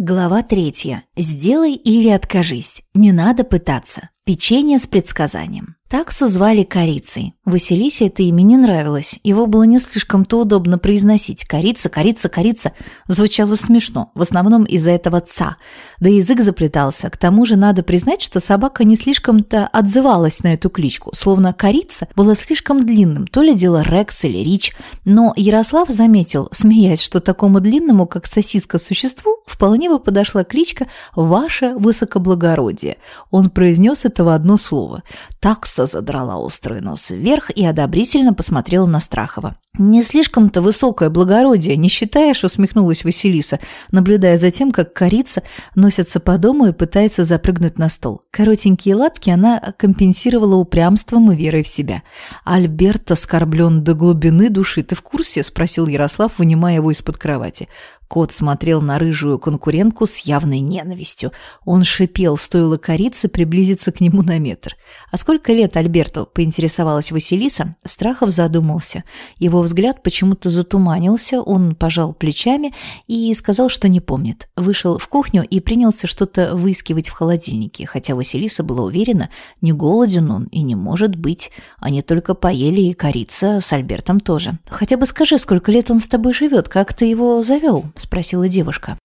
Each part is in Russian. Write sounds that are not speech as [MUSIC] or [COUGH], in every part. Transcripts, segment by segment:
Глава третья. Сделай или откажись. Не надо пытаться. Печенье с предсказанием. Таксу звали Корицей. Василисе это имя не нравилось. Его было не слишком-то удобно произносить. Корица, корица, корица. Звучало смешно. В основном из-за этого «ца». Да язык заплетался. К тому же надо признать, что собака не слишком-то отзывалась на эту кличку. Словно «корица» было слишком длинным. То ли дело Рекс или Рич. Но Ярослав заметил, смеясь, что такому длинному, как сосиска существу, вполне бы подошла кличка «Ваше высокоблагородие». Он произнес это в одно слово. Такса задрала острый нос вверх и одобрительно посмотрела на Страхова. «Не слишком-то высокое благородие, не считаешь?» – усмехнулась Василиса, наблюдая за тем, как корица носится по дому и пытается запрыгнуть на стол. Коротенькие лапки она компенсировала упрямством и верой в себя. «Альберт оскорблен до глубины души. Ты в курсе?» – спросил Ярослав, вынимая его из-под кровати. Кот смотрел на рыжую конкурентку с явной ненавистью. Он шипел, стоило корице приблизиться к нему на метр. «А сколько лет Альберту?» – поинтересовалась Василиса. Страхов задумался. Его взгляд почему-то затуманился, он пожал плечами и сказал, что не помнит. Вышел в кухню и принялся что-то выискивать в холодильнике, хотя Василиса была уверена, не голоден он и не может быть. Они только поели и корица с Альбертом тоже. «Хотя бы скажи, сколько лет он с тобой живет, как ты его завел?» – спросила девушка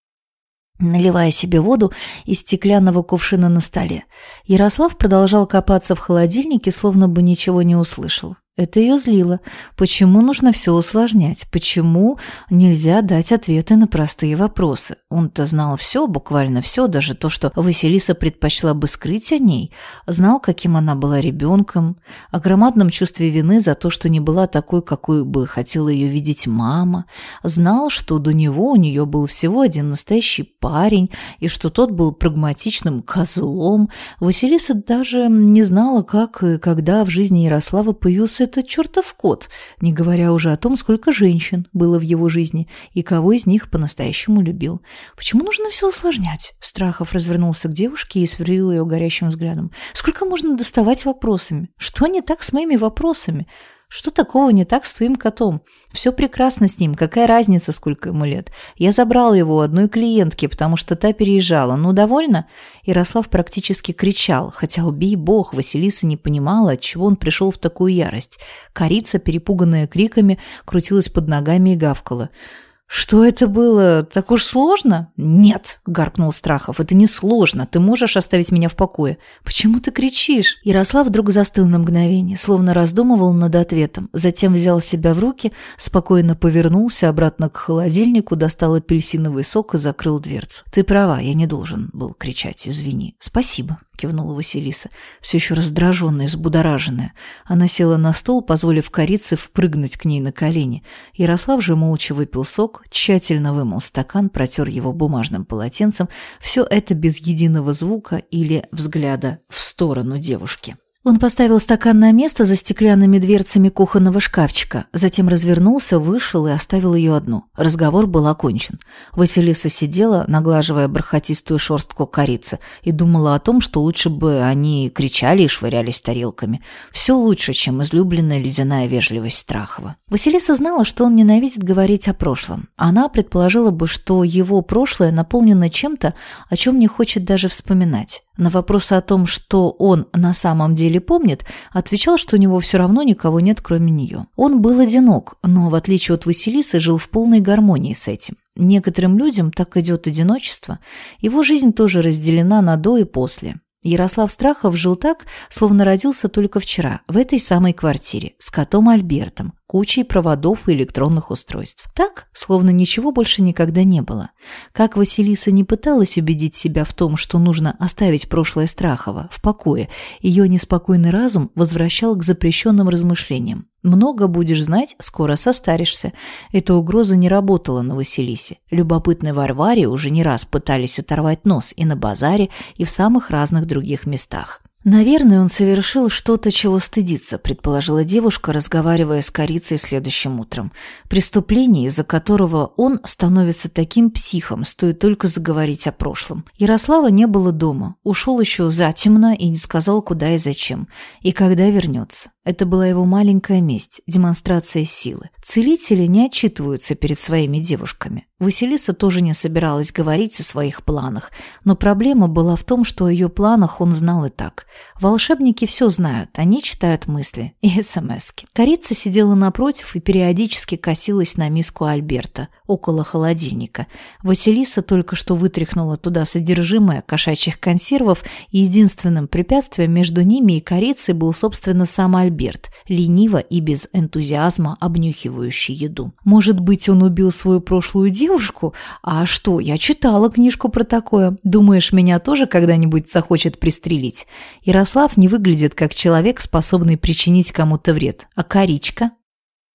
наливая себе воду из стеклянного кувшина на столе. Ярослав продолжал копаться в холодильнике, словно бы ничего не услышал. Это ее злило. Почему нужно все усложнять? Почему нельзя дать ответы на простые вопросы? Он-то знал все, буквально все, даже то, что Василиса предпочла бы скрыть о ней. Знал, каким она была ребенком, о громадном чувстве вины за то, что не была такой, какой бы хотела ее видеть мама. Знал, что до него у нее был всего один настоящий парень, и что тот был прагматичным козлом. Василиса даже не знала, как и когда в жизни Ярослава появился этот чертов кот, не говоря уже о том, сколько женщин было в его жизни и кого из них по-настоящему любил. Почему нужно все усложнять? Страхов развернулся к девушке и сверлил ее горящим взглядом. Сколько можно доставать вопросами? Что не так с моими вопросами? Что такого не так с твоим котом? Все прекрасно с ним, какая разница, сколько ему лет? Я забрал его у одной клиентки, потому что та переезжала. Ну, довольно? Ярослав практически кричал, хотя, убей бог, Василиса не понимала, от чего он пришел в такую ярость. Корица, перепуганная криками, крутилась под ногами и гавкала. «Что это было? Так уж сложно?» «Нет», — гаркнул Страхов, — «это не сложно. Ты можешь оставить меня в покое». «Почему ты кричишь?» Ярослав вдруг застыл на мгновение, словно раздумывал над ответом. Затем взял себя в руки, спокойно повернулся обратно к холодильнику, достал апельсиновый сок и закрыл дверцу. «Ты права, я не должен был кричать, извини». «Спасибо», — кивнула Василиса, все еще раздраженная, взбудораженная. Она села на стол, позволив корице впрыгнуть к ней на колени. Ярослав же молча выпил сок, тщательно вымыл стакан, протер его бумажным полотенцем. Все это без единого звука или взгляда в сторону девушки. Он поставил стакан на место за стеклянными дверцами кухонного шкафчика, затем развернулся, вышел и оставил ее одну. Разговор был окончен. Василиса сидела, наглаживая бархатистую шорстку корицы, и думала о том, что лучше бы они кричали и швырялись тарелками. Все лучше, чем излюбленная ледяная вежливость Страхова. Василиса знала, что он ненавидит говорить о прошлом. Она предположила бы, что его прошлое наполнено чем-то, о чем не хочет даже вспоминать. На вопросы о том, что он на самом деле помнит, отвечал, что у него все равно никого нет, кроме нее. Он был одинок, но, в отличие от Василисы, жил в полной гармонии с этим. Некоторым людям так идет одиночество. Его жизнь тоже разделена на «до» и «после». Ярослав Страхов жил так, словно родился только вчера, в этой самой квартире, с котом Альбертом, кучей проводов и электронных устройств. Так, словно ничего больше никогда не было. Как Василиса не пыталась убедить себя в том, что нужно оставить прошлое Страхова в покое, ее неспокойный разум возвращал к запрещенным размышлениям. Много будешь знать, скоро состаришься. Эта угроза не работала на Василисе. Любопытной Варваре уже не раз пытались оторвать нос и на базаре, и в самых разных других местах. «Наверное, он совершил что-то, чего стыдится», – предположила девушка, разговаривая с корицей следующим утром. «Преступление, из-за которого он становится таким психом, стоит только заговорить о прошлом. Ярослава не было дома, ушел еще затемно и не сказал, куда и зачем, и когда вернется. Это была его маленькая месть, демонстрация силы. Целители не отчитываются перед своими девушками. Василиса тоже не собиралась говорить о своих планах, но проблема была в том, что о ее планах он знал и так. Волшебники все знают, они читают мысли и смски. Корица сидела напротив и периодически косилась на миску Альберта около холодильника. Василиса только что вытряхнула туда содержимое кошачьих консервов, и единственным препятствием между ними и корицей был, собственно, сам Альберт, лениво и без энтузиазма обнюхивающий еду. Может быть, он убил свою прошлую девушку? А что, я читала книжку про такое. Думаешь, меня тоже когда-нибудь захочет пристрелить? Ярослав не выглядит как человек, способный причинить кому-то вред. А коричка?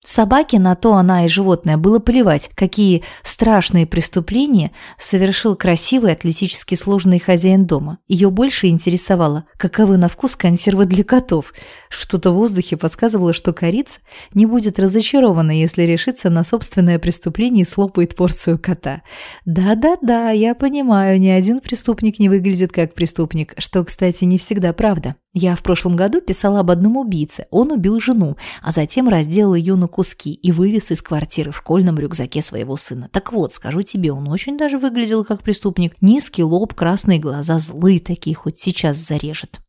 Собаке на то она и животное было плевать, какие страшные преступления совершил красивый атлетически сложный хозяин дома. Ее больше интересовало, каковы на вкус консервы для котов. Что-то в воздухе подсказывало, что корица не будет разочарована, если решится на собственное преступление и слопает порцию кота. Да-да-да, я понимаю, ни один преступник не выглядит как преступник, что, кстати, не всегда правда. Я в прошлом году писала об одном убийце. Он убил жену, а затем разделал ее на куски и вывез из квартиры в школьном рюкзаке своего сына. Так вот, скажу тебе, он очень даже выглядел как преступник. Низкий лоб, красные глаза, злые такие, хоть сейчас зарежет.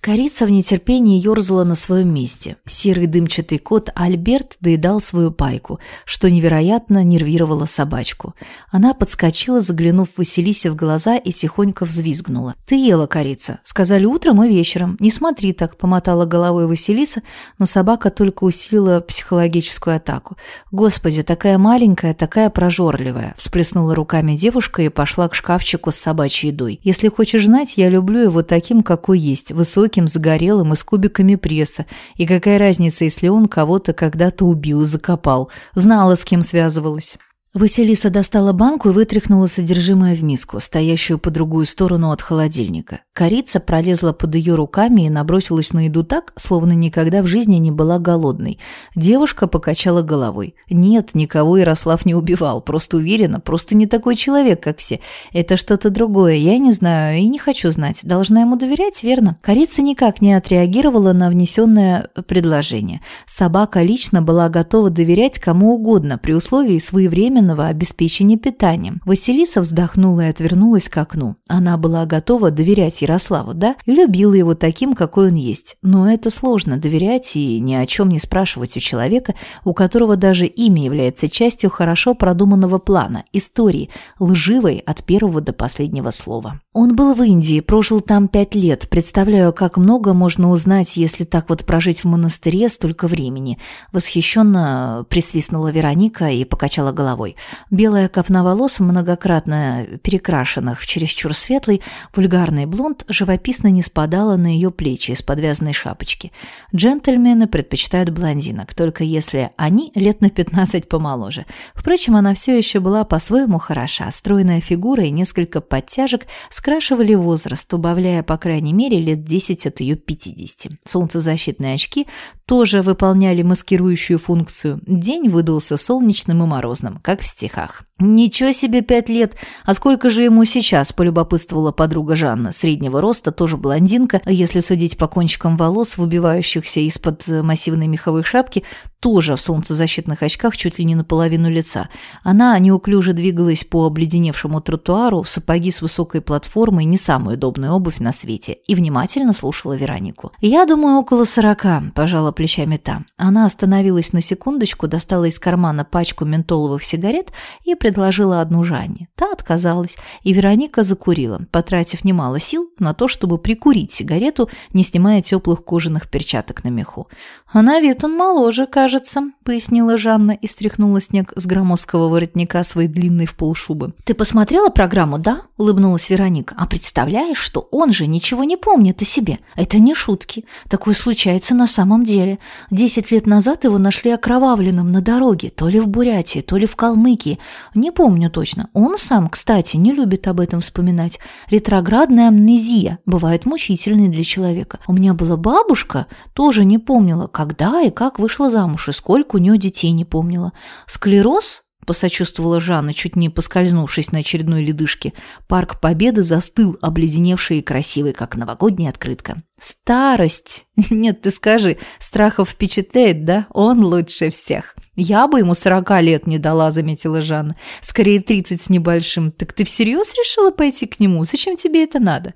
Корица в нетерпении ерзала на своем месте. Серый дымчатый кот Альберт доедал свою пайку, что невероятно нервировало собачку. Она подскочила, заглянув Василисе в глаза и тихонько взвизгнула. «Ты ела, корица!» Сказали утром и вечером. «Не смотри так», — помотала головой Василиса, но собака только усилила психологическую атаку. «Господи, такая маленькая, такая прожорливая!» Всплеснула руками девушка и пошла к шкафчику с собачьей едой. «Если хочешь знать, я люблю его таким, какой есть, высокий, высоким, загорелым и с кубиками пресса. И какая разница, если он кого-то когда-то убил и закопал. Знала, с кем связывалась. Василиса достала банку и вытряхнула содержимое в миску, стоящую по другую сторону от холодильника. Корица пролезла под ее руками и набросилась на еду так, словно никогда в жизни не была голодной. Девушка покачала головой. «Нет, никого Ярослав не убивал, просто уверена, просто не такой человек, как все. Это что-то другое, я не знаю и не хочу знать. Должна ему доверять, верно?» Корица никак не отреагировала на внесенное предложение. Собака лично была готова доверять кому угодно при условии своевременно своевременного обеспечения питанием. Василиса вздохнула и отвернулась к окну. Она была готова доверять Ярославу, да, и любила его таким, какой он есть. Но это сложно доверять и ни о чем не спрашивать у человека, у которого даже имя является частью хорошо продуманного плана, истории, лживой от первого до последнего слова. Он был в Индии, прожил там пять лет. Представляю, как много можно узнать, если так вот прожить в монастыре столько времени. Восхищенно присвистнула Вероника и покачала головой головой. Белая копна волос, многократно перекрашенных в чересчур светлый, вульгарный блонд, живописно не спадала на ее плечи из подвязанной шапочки. Джентльмены предпочитают блондинок, только если они лет на 15 помоложе. Впрочем, она все еще была по-своему хороша. Стройная фигура и несколько подтяжек скрашивали возраст, убавляя, по крайней мере, лет 10 от ее 50. Солнцезащитные очки тоже выполняли маскирующую функцию. День выдался солнечным и морозным, как в стихах. «Ничего себе пять лет! А сколько же ему сейчас?» – полюбопытствовала подруга Жанна. Среднего роста, тоже блондинка, если судить по кончикам волос, выбивающихся из-под массивной меховой шапки, тоже в солнцезащитных очках чуть ли не наполовину лица. Она неуклюже двигалась по обледеневшему тротуару, сапоги с высокой платформой, не самая удобная обувь на свете, и внимательно слушала Веронику. «Я думаю, около сорока», – пожала плечами та. Она остановилась на секундочку, достала из кармана пачку ментоловых сигарет и предложила одну Жанне. Та отказалась, и Вероника закурила, потратив немало сил на то, чтобы прикурить сигарету, не снимая теплых кожаных перчаток на меху. «А на вид он моложе, кажется», — пояснила Жанна и стряхнула снег с громоздкого воротника своей длинной в полшубы. «Ты посмотрела программу, да?» — улыбнулась Вероника. «А представляешь, что он же ничего не помнит о себе? Это не шутки. Такое случается на самом деле. Десять лет назад его нашли окровавленным на дороге, то ли в Бурятии, то ли в Калмыкии. Не помню точно. Он сам, кстати, не любит об этом вспоминать. Ретроградная амнезия бывает мучительной для человека. У меня была бабушка, тоже не помнила, когда и как вышла замуж, и сколько у нее детей не помнила. Склероз посочувствовала Жанна, чуть не поскользнувшись на очередной ледышке. Парк Победы застыл, обледеневший и красивый, как новогодняя открытка. «Старость! [LAUGHS] Нет, ты скажи, Страхов впечатляет, да? Он лучше всех!» «Я бы ему сорока лет не дала», — заметила Жанна. «Скорее тридцать с небольшим. Так ты всерьез решила пойти к нему? Зачем тебе это надо?»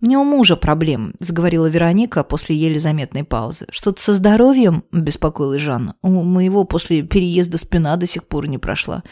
«У меня у мужа проблем», — заговорила Вероника после еле заметной паузы. «Что-то со здоровьем?» — беспокоилась Жанна. «У моего после переезда спина до сих пор не прошла».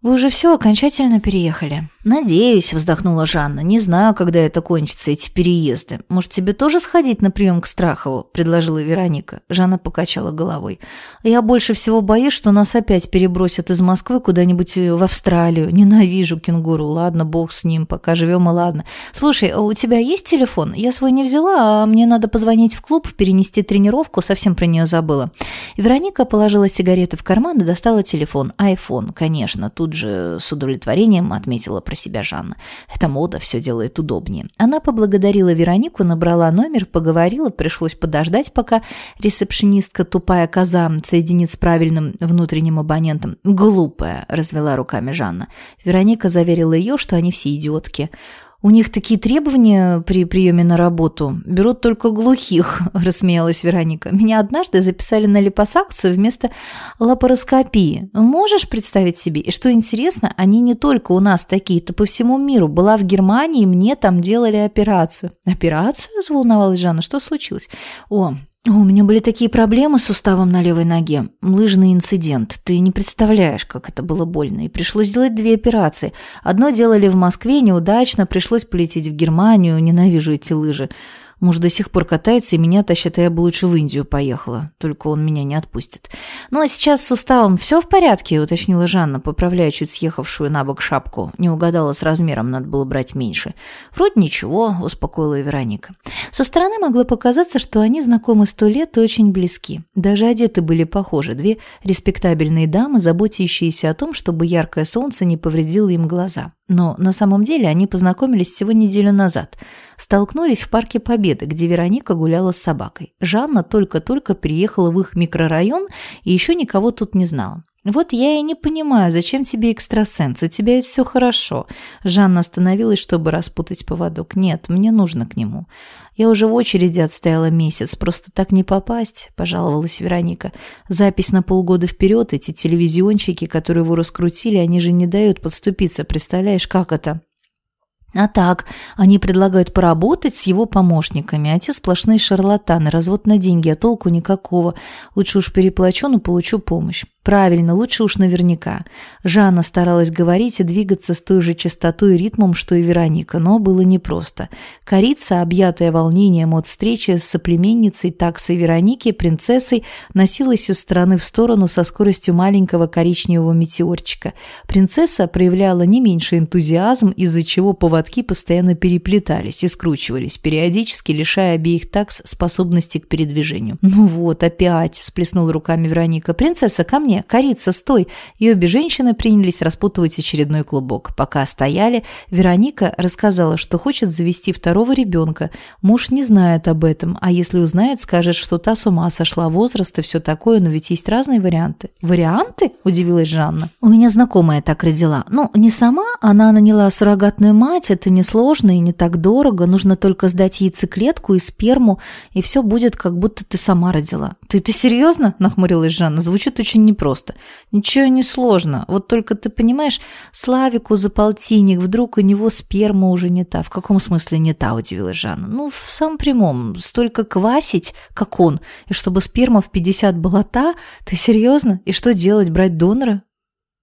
«Вы уже все окончательно переехали?» «Надеюсь», — вздохнула Жанна. «Не знаю, когда это кончится, эти переезды. Может, тебе тоже сходить на прием к Страхову?» — предложила Вероника. Жанна покачала головой. «Я больше всего боюсь, что нас опять перебросят из Москвы куда-нибудь в Австралию. Ненавижу кенгуру. Ладно, бог с ним, пока живем и ладно. Слушай, у тебя есть телефон? Я свой не взяла, а мне надо позвонить в клуб, перенести тренировку, совсем про нее забыла». Вероника положила сигареты в карман и достала телефон. Айфон, конечно. Тут же с удовлетворением отметила про себя Жанна. «Это мода, все делает удобнее». Она поблагодарила Веронику, набрала номер, поговорила, пришлось подождать, пока ресепшенистка, тупая коза, соединит с правильным внутренним абонентом. «Глупая», – развела руками Жанна. Вероника заверила ее, что они все идиотки. «У них такие требования при приеме на работу. Берут только глухих», [LAUGHS] – рассмеялась Вероника. «Меня однажды записали на липосакцию вместо лапароскопии. Можешь представить себе? И что интересно, они не только у нас такие-то, по всему миру. Была в Германии, мне там делали операцию». «Операцию?» – заволновалась Жанна. «Что случилось?» «О, у меня были такие проблемы с суставом на левой ноге. Лыжный инцидент. Ты не представляешь, как это было больно. И пришлось сделать две операции. Одно делали в Москве неудачно, пришлось полететь в Германию. Ненавижу эти лыжи. Муж до сих пор катается и меня тащит, а я бы лучше в Индию поехала. Только он меня не отпустит. Ну, а сейчас с суставом все в порядке, уточнила Жанна, поправляя чуть съехавшую на бок шапку. Не угадала с размером, надо было брать меньше. Вроде ничего, успокоила Вероника. Со стороны могло показаться, что они знакомы сто лет и очень близки. Даже одеты были похожи. Две респектабельные дамы, заботящиеся о том, чтобы яркое солнце не повредило им глаза. Но на самом деле они познакомились всего неделю назад. Столкнулись в парке Победы, где Вероника гуляла с собакой. Жанна только-только приехала в их микрорайон и еще никого тут не знала. «Вот я и не понимаю, зачем тебе экстрасенс? У тебя ведь все хорошо». Жанна остановилась, чтобы распутать поводок. «Нет, мне нужно к нему». «Я уже в очереди отстояла месяц, просто так не попасть», – пожаловалась Вероника. «Запись на полгода вперед, эти телевизионщики, которые его раскрутили, они же не дают подступиться, представляешь, как это?» А так, они предлагают поработать с его помощниками, а те сплошные шарлатаны, развод на деньги, а толку никакого. Лучше уж переплачу, но получу помощь. Правильно, лучше уж наверняка. Жанна старалась говорить и двигаться с той же частотой и ритмом, что и Вероника, но было непросто. Корица, объятая волнением от встречи с соплеменницей таксой Вероники, принцессой, носилась из стороны в сторону со скоростью маленького коричневого метеорчика. Принцесса проявляла не меньше энтузиазм, из-за чего поводки постоянно переплетались и скручивались, периодически лишая обеих такс способности к передвижению. «Ну вот, опять!» – всплеснула руками Вероника. «Принцесса, ко мне!» Корица, стой!» И обе женщины принялись распутывать очередной клубок. Пока стояли, Вероника рассказала, что хочет завести второго ребенка. Муж не знает об этом, а если узнает, скажет, что та с ума сошла, возраст и все такое, но ведь есть разные варианты. «Варианты?» – удивилась Жанна. «У меня знакомая так родила. Ну, не сама, она наняла суррогатную мать, это несложно и не так дорого, нужно только сдать яйцеклетку и сперму, и все будет, как будто ты сама родила». «Ты, ты серьезно?» – нахмурилась Жанна. «Звучит очень непросто просто. Ничего не сложно. Вот только ты понимаешь, Славику за полтинник, вдруг у него сперма уже не та. В каком смысле не та, удивилась Жанна. Ну, в самом прямом. Столько квасить, как он. И чтобы сперма в 50 была та? Ты серьезно? И что делать, брать донора?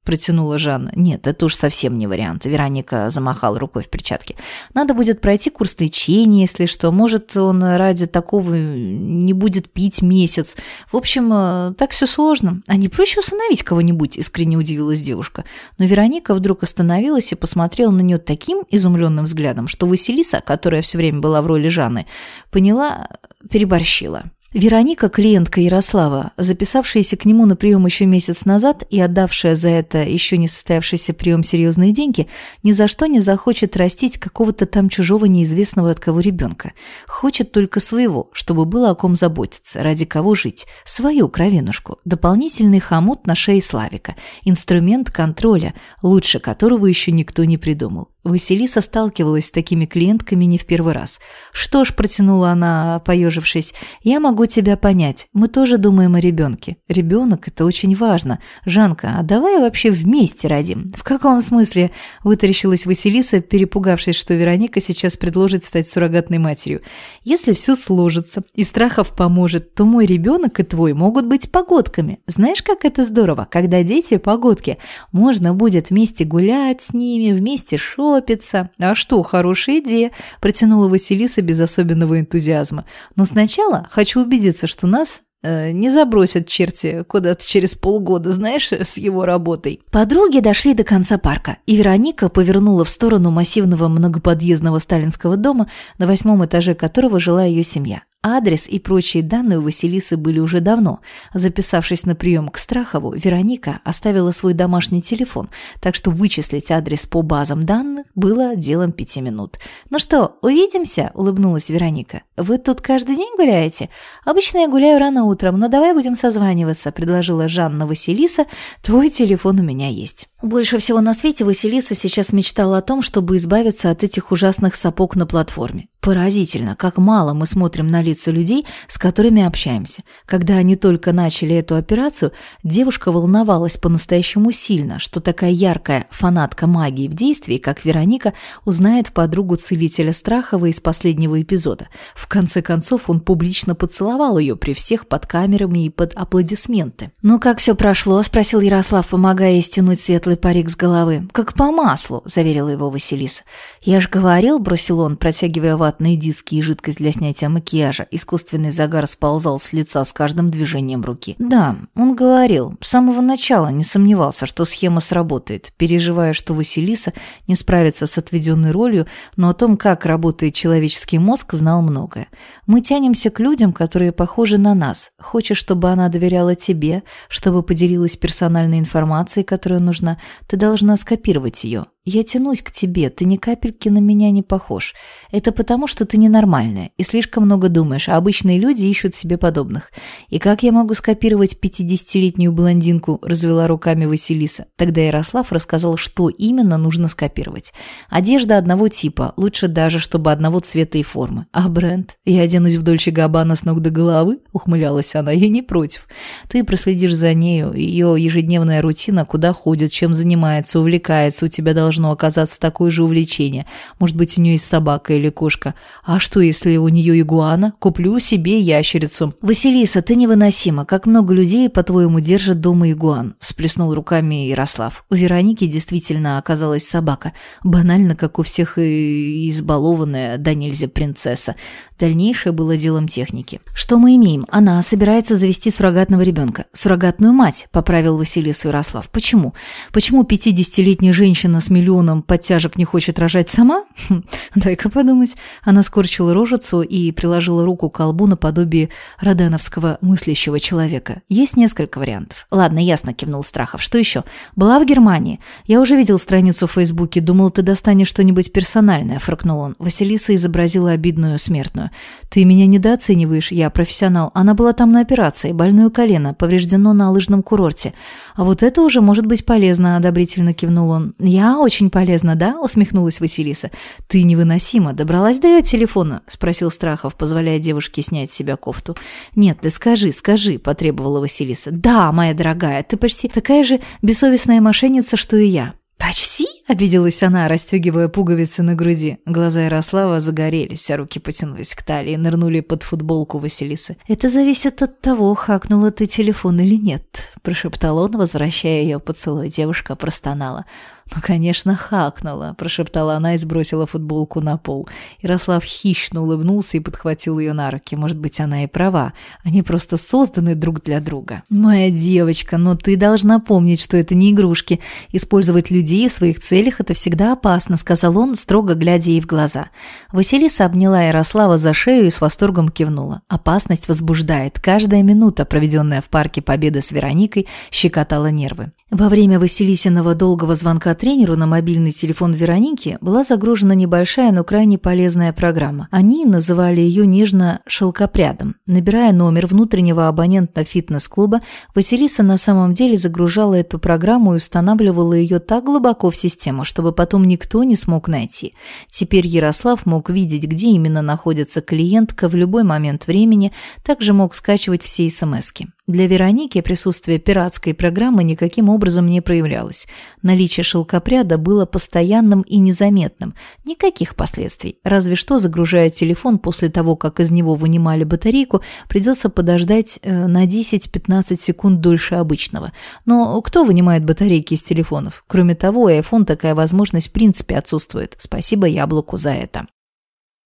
Протянула Жанна. «Нет, это уж совсем не вариант». Вероника замахала рукой в перчатке. «Надо будет пройти курс лечения, если что. Может, он ради такого не будет пить месяц. В общем, э, так все сложно. А не проще усыновить кого-нибудь?» – искренне удивилась девушка. Но Вероника вдруг остановилась и посмотрела на нее таким изумленным взглядом, что Василиса, которая все время была в роли Жанны, поняла, переборщила. Вероника, клиентка Ярослава, записавшаяся к нему на прием еще месяц назад и отдавшая за это еще не состоявшийся прием серьезные деньги, ни за что не захочет растить какого-то там чужого неизвестного от кого ребенка. Хочет только своего, чтобы было о ком заботиться, ради кого жить. Свою кровинушку, дополнительный хомут на шее Славика, инструмент контроля, лучше которого еще никто не придумал. Василиса сталкивалась с такими клиентками не в первый раз. «Что ж», – протянула она, поежившись, – «я могу тебя понять. Мы тоже думаем о ребенке. Ребенок – это очень важно. Жанка, а давай вообще вместе родим. В каком смысле? Вытаращилась Василиса, перепугавшись, что Вероника сейчас предложит стать суррогатной матерью. Если все сложится и Страхов поможет, то мой ребенок и твой могут быть погодками. Знаешь, как это здорово, когда дети – погодки. Можно будет вместе гулять с ними, вместе шопиться. А что, хорошая идея, протянула Василиса без особенного энтузиазма. Но сначала хочу убедиться, что нас э, не забросят черти куда-то через полгода, знаешь, с его работой. Подруги дошли до конца парка, и Вероника повернула в сторону массивного многоподъездного сталинского дома, на восьмом этаже которого жила ее семья. Адрес и прочие данные у Василисы были уже давно. Записавшись на прием к Страхову, Вероника оставила свой домашний телефон, так что вычислить адрес по базам данных было делом пяти минут. «Ну что, увидимся?» – улыбнулась Вероника. «Вы тут каждый день гуляете?» «Обычно я гуляю рано утром, но давай будем созваниваться», – предложила Жанна Василиса. «Твой телефон у меня есть». Больше всего на свете Василиса сейчас мечтала о том, чтобы избавиться от этих ужасных сапог на платформе. Поразительно, как мало мы смотрим на лица людей, с которыми общаемся. Когда они только начали эту операцию, девушка волновалась по-настоящему сильно, что такая яркая фанатка магии в действии, как Вероника, узнает подругу целителя Страхова из последнего эпизода. В конце концов, он публично поцеловал ее при всех под камерами и под аплодисменты. «Ну как все прошло?» – спросил Ярослав, помогая ей стянуть светлый парик с головы. «Как по маслу», – заверила его Василиса. «Я же говорил», – бросил он, протягивая ватные диски и жидкость для снятия макияжа. Искусственный загар сползал с лица с каждым движением руки. Да, он говорил, с самого начала не сомневался, что схема сработает, переживая, что Василиса не справится с отведенной ролью, но о том, как работает человеческий мозг, знал многое. Мы тянемся к людям, которые похожи на нас. Хочешь, чтобы она доверяла тебе, чтобы поделилась персональной информацией, которая нужна, ты должна скопировать ее. «Я тянусь к тебе, ты ни капельки на меня не похож. Это потому, что ты ненормальная и слишком много думаешь, а обычные люди ищут себе подобных. И как я могу скопировать пятидесятилетнюю блондинку?» – развела руками Василиса. Тогда Ярослав рассказал, что именно нужно скопировать. Одежда одного типа, лучше даже, чтобы одного цвета и формы. А бренд? Я оденусь в Дольче с ног до головы? Ухмылялась она, я не против. Ты проследишь за нею, ее ежедневная рутина, куда ходит, чем занимается, увлекается, у тебя должна должно оказаться такое же увлечение. Может быть, у нее есть собака или кошка. А что, если у нее игуана? Куплю себе ящерицу. Василиса, ты невыносима. Как много людей, по-твоему, держат дома игуан? Всплеснул руками Ярослав. У Вероники действительно оказалась собака. Банально, как у всех и избалованная, да нельзя, принцесса. Дальнейшее было делом техники. Что мы имеем? Она собирается завести суррогатного ребенка. Суррогатную мать, поправил Василису Ярослав. Почему? Почему 50-летняя женщина с миллионом подтяжек не хочет рожать сама? Хм, дай-ка подумать. Она скорчила рожицу и приложила руку к колбу наподобие родановского мыслящего человека. Есть несколько вариантов. Ладно, ясно, кивнул Страхов. Что еще? Была в Германии. Я уже видел страницу в Фейсбуке. Думал, ты достанешь что-нибудь персональное, фыркнул он. Василиса изобразила обидную смертную. «Ты меня недооцениваешь, я профессионал. Она была там на операции, больное колено, повреждено на лыжном курорте. А вот это уже может быть полезно», – одобрительно кивнул он. «Я очень полезна, да?» – усмехнулась Василиса. «Ты невыносима. Добралась до ее телефона?» – спросил Страхов, позволяя девушке снять с себя кофту. «Нет, ты скажи, скажи», – потребовала Василиса. «Да, моя дорогая, ты почти такая же бессовестная мошенница, что и я». «Почти?» – обиделась она, расстегивая пуговицы на груди. Глаза Ярослава загорелись, а руки потянулись к талии нырнули под футболку Василисы. «Это зависит от того, хакнула ты телефон или нет», – прошептал он, возвращая ее поцелуй. Девушка простонала. «Ну, конечно, хакнула», – прошептала она и сбросила футболку на пол. Ярослав хищно улыбнулся и подхватил ее на руки. Может быть, она и права. Они просто созданы друг для друга. «Моя девочка, но ты должна помнить, что это не игрушки. Использовать людей в своих целях – это всегда опасно», – сказал он, строго глядя ей в глаза. Василиса обняла Ярослава за шею и с восторгом кивнула. Опасность возбуждает. Каждая минута, проведенная в парке Победы с Вероникой, щекотала нервы. Во время Василисиного долгого звонка психотренеру на мобильный телефон Вероники была загружена небольшая, но крайне полезная программа. Они называли ее нежно «шелкопрядом». Набирая номер внутреннего абонента фитнес-клуба, Василиса на самом деле загружала эту программу и устанавливала ее так глубоко в систему, чтобы потом никто не смог найти. Теперь Ярослав мог видеть, где именно находится клиентка в любой момент времени, также мог скачивать все смски. Для Вероники присутствие пиратской программы никаким образом не проявлялось. Наличие шелкопряда было постоянным и незаметным. Никаких последствий. Разве что, загружая телефон после того, как из него вынимали батарейку, придется подождать э, на 10-15 секунд дольше обычного. Но кто вынимает батарейки из телефонов? Кроме того, у iPhone такая возможность в принципе отсутствует. Спасибо яблоку за это.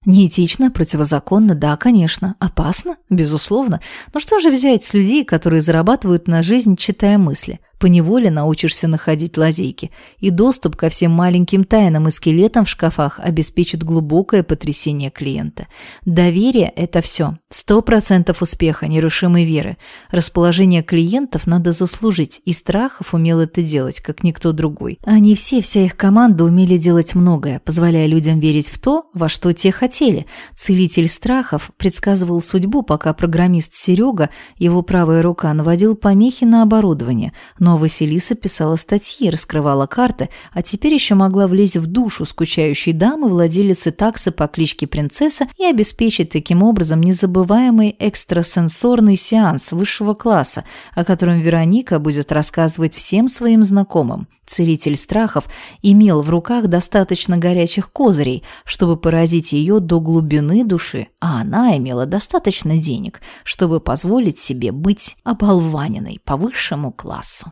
Неэтично, противозаконно, да, конечно. Опасно, безусловно. Но что же взять с людей, которые зарабатывают на жизнь, читая мысли? Поневоле научишься находить лазейки, и доступ ко всем маленьким тайнам и скелетам в шкафах обеспечит глубокое потрясение клиента. Доверие – это все. Сто процентов успеха, нерушимой веры. Расположение клиентов надо заслужить, и Страхов умел это делать, как никто другой. Они все, вся их команда умели делать многое, позволяя людям верить в то, во что те хотели. Целитель Страхов предсказывал судьбу, пока программист Серега, его правая рука, наводил помехи на оборудование – но Василиса писала статьи, раскрывала карты, а теперь еще могла влезть в душу скучающей дамы, владелицы таксы по кличке Принцесса и обеспечить таким образом незабываемый экстрасенсорный сеанс высшего класса, о котором Вероника будет рассказывать всем своим знакомым. Целитель страхов имел в руках достаточно горячих козырей, чтобы поразить ее до глубины души, а она имела достаточно денег, чтобы позволить себе быть оболваненной по высшему классу.